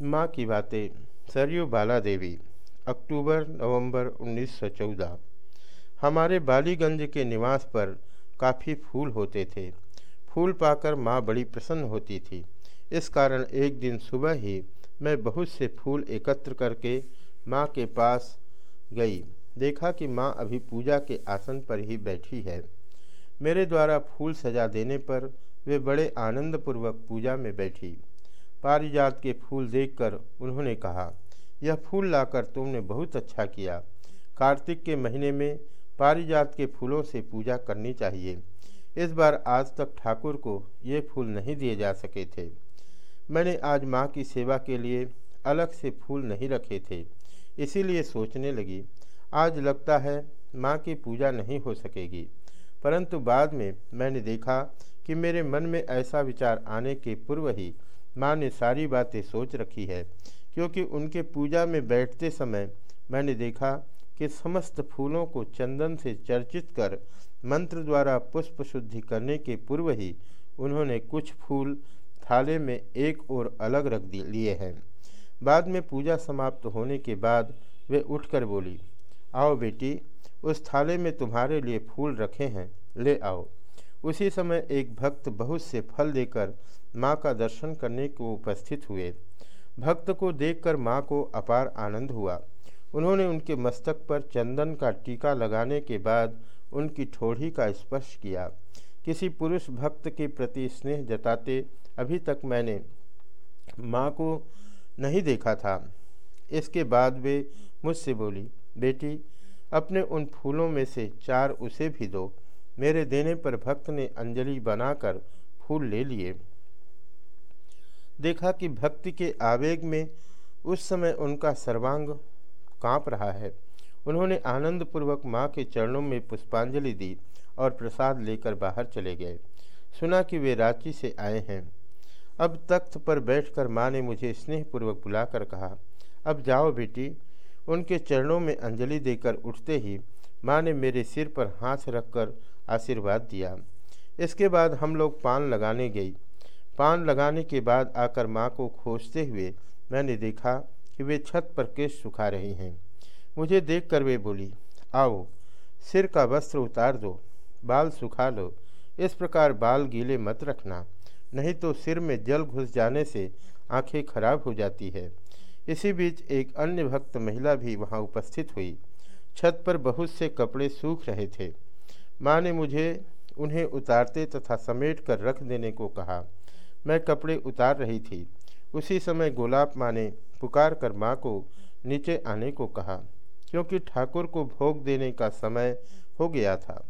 माँ की बातें। सरयू बाला देवी अक्टूबर, नवंबर 1914 हमारे बालीगंज के निवास पर काफ़ी फूल होते थे। फूल पाकर माँ बड़ी प्रसन्न होती थी। इस कारण एक दिन सुबह ही मैं बहुत से फूल एकत्र करके माँ के पास गई। देखा कि माँ अभी पूजा के आसन पर ही बैठी है। मेरे द्वारा फूल सजा देने पर वे बड़े आनंदपूर्वक पूजा में बैठी। पारिजात के फूल देखकर उन्होंने कहा, यह फूल लाकर तुमने बहुत अच्छा किया। कार्तिक के महीने में पारिजात के फूलों से पूजा करनी चाहिए। इस बार आज तक ठाकुर को ये फूल नहीं दिए जा सके थे। मैंने आज माँ की सेवा के लिए अलग से फूल नहीं रखे थे। इसीलिए सोचने लगी, आज लगता है माँ की पूजा नहीं हो सकेगी। परंतु बाद में मैंने देखा कि मेरे मन में ऐसा विचार आने के पूर्व ही माँ ने सारी बातें सोच रखी है, क्योंकि उनके पूजा में बैठते समय मैंने देखा कि समस्त फूलों को चंदन से चर्चित कर मंत्र द्वारा पुष्प शुद्धि करने के पूर्व ही उन्होंने कुछ फूल थाले में एक और अलग रख लिए हैं। बाद में पूजा समाप्त होने के बाद वे उठकर बोली, आओ बेटी, उस थाले में तुम्हारे लिए फूल रखे हैं, ले आओ। उसी समय एक भक्त बहुत से फल देकर माँ का दर्शन करने को उपस्थित हुए। भक्त को देखकर माँ को अपार आनंद हुआ। उन्होंने उनके मस्तक पर चंदन का टीका लगाने के बाद उनकी ठोड़ी का स्पर्श किया। किसी पुरुष भक्त के प्रति स्नेह जताते अभी तक मैंने माँ को नहीं देखा था। इसके बाद वे मुझसे बोली, बेटी, अपने उन फूलों में से चार उसे भी दो। मेरे देने पर भक्त ने अंजलि बनाकर फूल ले लिए। देखा कि भक्ति के आवेग में उस समय उनका सर्वांग काँप रहा है। उन्होंने आनंदपूर्वक माँ के चरणों में पुष्पांजलि दी और प्रसाद लेकर बाहर चले गए। सुना कि वे रांची से आए हैं। अब तख्त पर बैठकर माँ ने मुझे स्नेहपूर्वक बुलाकर कहा, अब जाओ बेटी, उनके चरणों में अंजलि देकर उठते ही माँ ने मेरे सिर पर हाथ रखकर आशीर्वाद दिया। इसके बाद हम लोग पान लगाने गई। पान लगाने के बाद आकर माँ को खोजते हुए मैंने देखा कि वे छत पर केश सुखा रही हैं। मुझे देखकर वे बोली, आओ, सिर का वस्त्र उतार दो, बाल सुखा लो, इस प्रकार बाल गीले मत रखना, नहीं तो सिर में जल घुस जाने से आँखें खराब हो जाती है। इसी बीच एक अन्य भक्त महिला भी वहाँ उपस्थित हुई। छत पर बहुत से कपड़े सूख रहे थे। माँ ने मुझे उन्हें उतारते तथा समेट कर रख देने को कहा। मैं कपड़े उतार रही थी। उसी समय गोलाब माँ ने पुकार कर माँ को नीचे आने को कहा, क्योंकि ठाकुर को भोग देने का समय हो गया था।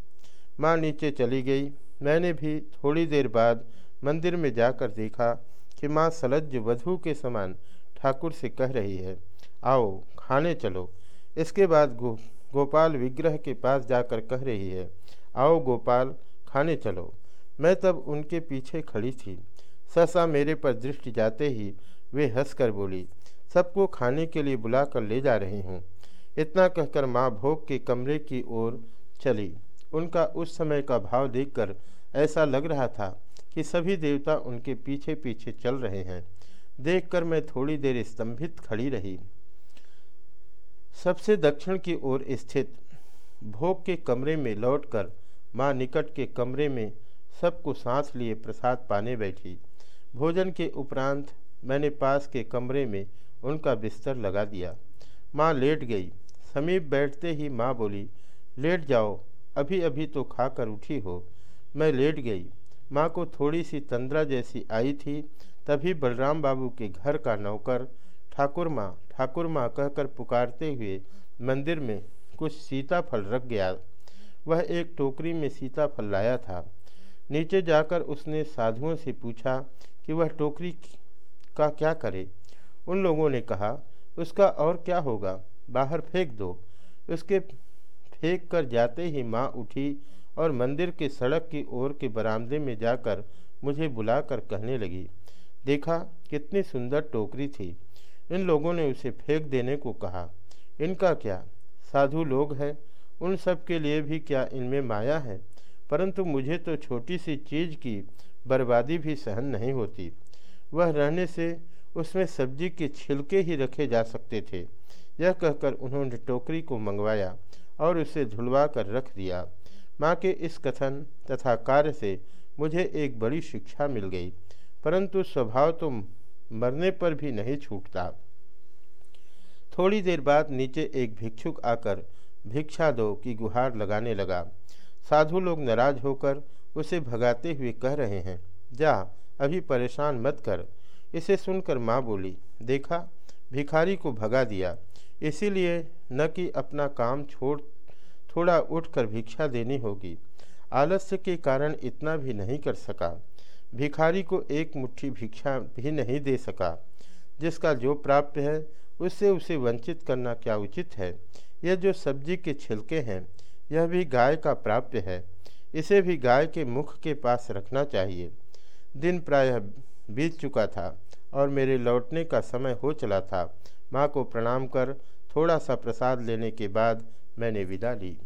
माँ नीचे चली गई। मैंने भी थोड़ी देर बाद मंदिर में जाकर देखा कि माँ सलज्ज वधु के समान ठाकुर से कह रही है, आओ, खाने चलो। इसके बाद गो, गोपाल विग्रह के पास जाकर कह रही है, आओ गोपाल, खाने चलो। मैं तब उनके पीछे खड़ी थी। ससा मेरे पर दृष्टि जाते ही वे हंसकर बोली, सबको खाने के लिए बुलाकर ले जा रही हूँ। इतना कहकर माँ भोग के कमरे की ओर चली। उनका उस समय का भाव देखकर ऐसा लग रहा था कि सभी देवता उनके पीछे पीछे चल रहे हैं। देखकर मैं थोड़ी देर स्तंभित खड़ी रही। सबसे दक्षिण की ओर स्थित भोग के कमरे में लौटकर माँ निकट के कमरे में सबको सांस लिए प्रसाद पाने बैठी। भोजन के उपरांत मैंने पास के कमरे में उनका बिस्तर लगा दिया। माँ लेट गई। समीप बैठते ही माँ बोली, लेट जाओ अभी अभी तो खाकर उठी हो। मैं लेट गई। माँ को थोड़ी सी तंद्रा जैसी आई थी, तभी बलराम बाबू के घर का नौकर, ठाकुर माँ ठाकुर माँ कहकर पुकारते हुए मंदिर में कुछ सीताफल रख गया। वह एक टोकरी में सीताफल लाया था। नीचे जाकर उसने साधुओं से पूछा कि वह टोकरी का क्या करे। उन लोगों ने कहा, उसका और क्या होगा? बाहर फेंक दो। उसके फेंक कर जाते ही माँ उठी और मंदिर के सड़क की ओर के बरामदे में जाकर मुझे बुलाकर कहने लगी, देखा कितनी सुंदर टोकरी थी। इन लोगों ने उसे फेंक देने को कहा, इनका क्या? साधु लोग हैं। उन सब के लिए भी क्या इनमें माया है? परंतु मुझे तो छोटी सी चीज़ की बर्बादी भी सहन नहीं होती। वह रहने से उसमें सब्ज़ी के छिलके ही रखे जा सकते थे। यह कहकर उन्होंने टोकरी को मंगवाया और उसे धुलवा कर रख दिया। माँ के इस कथन तथा कार्य से मुझे एक बड़ी शिक्षा मिल गई, परंतु स्वभाव तो मरने पर भी नहीं छूटता। थोड़ी देर बाद नीचे एक भिक्षुक आकर भिक्षा दो की गुहार लगाने लगा। साधु लोग नाराज़ होकर उसे भगाते हुए कह रहे हैं, जा, अभी परेशान मत कर। इसे सुनकर माँ बोली, देखा, भिखारी को भगा दिया। इसीलिए न कि अपना काम छोड़, थोड़ा उठकर भिक्षा देनी होगी। आलस्य के कारण इतना भी नहीं कर सका। भिखारी को एक मुट्ठी भिक्षा भी नहीं दे सका। जिसका जो प्राप्त है, उससे उसे वंचित करना क्या उचित है? यह जो सब्ज़ी के छिलके हैं, यह भी गाय का प्राप्य है। इसे भी गाय के मुख के पास रखना चाहिए। दिन प्रायः बीत चुका था और मेरे लौटने का समय हो चला था। माँ को प्रणाम कर, थोड़ा सा प्रसाद लेने के बाद मैंने विदा ली।